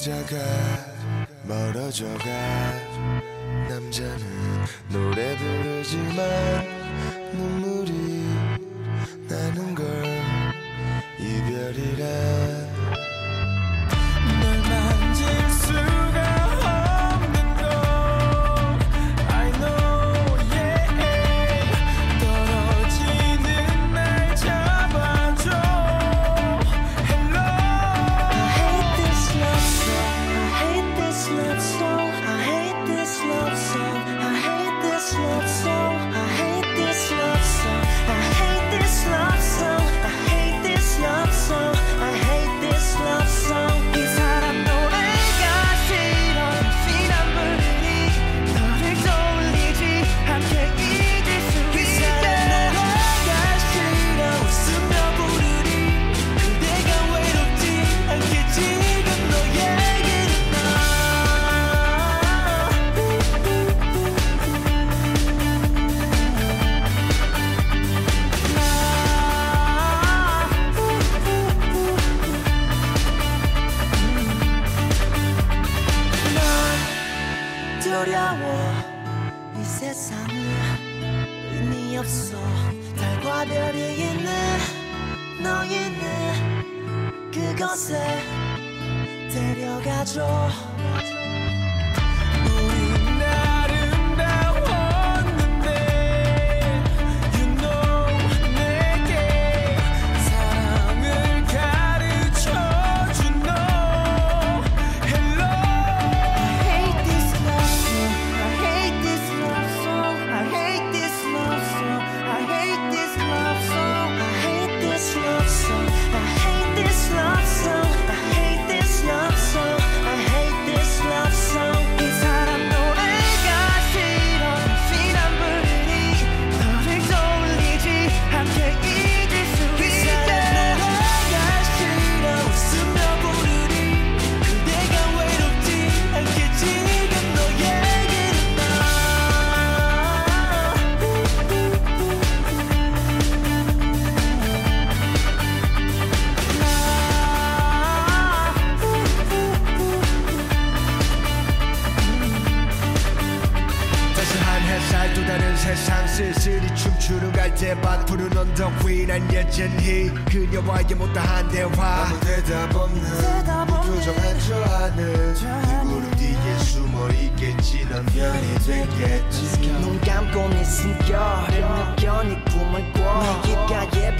멀어져가 멀어져가 남자는 두려워. 이 세상은 의미 없어. 달과 별이 있는 너희는 그곳에 데려가줘. 세상 쓸쓸히 춤추는 갈대밭 푸른 언덕 위난 여전히 그녀와의 못다한 대화. 아무 대답 없는 무표정 한저하는 이구름 뒤에 숨어 있겠지 넌 변이 되겠지. 눈 감고 내 숨결을 느껴 네 꿈을 꿔. 입가에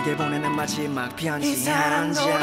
내게 보내는 마지막 편지 한 장.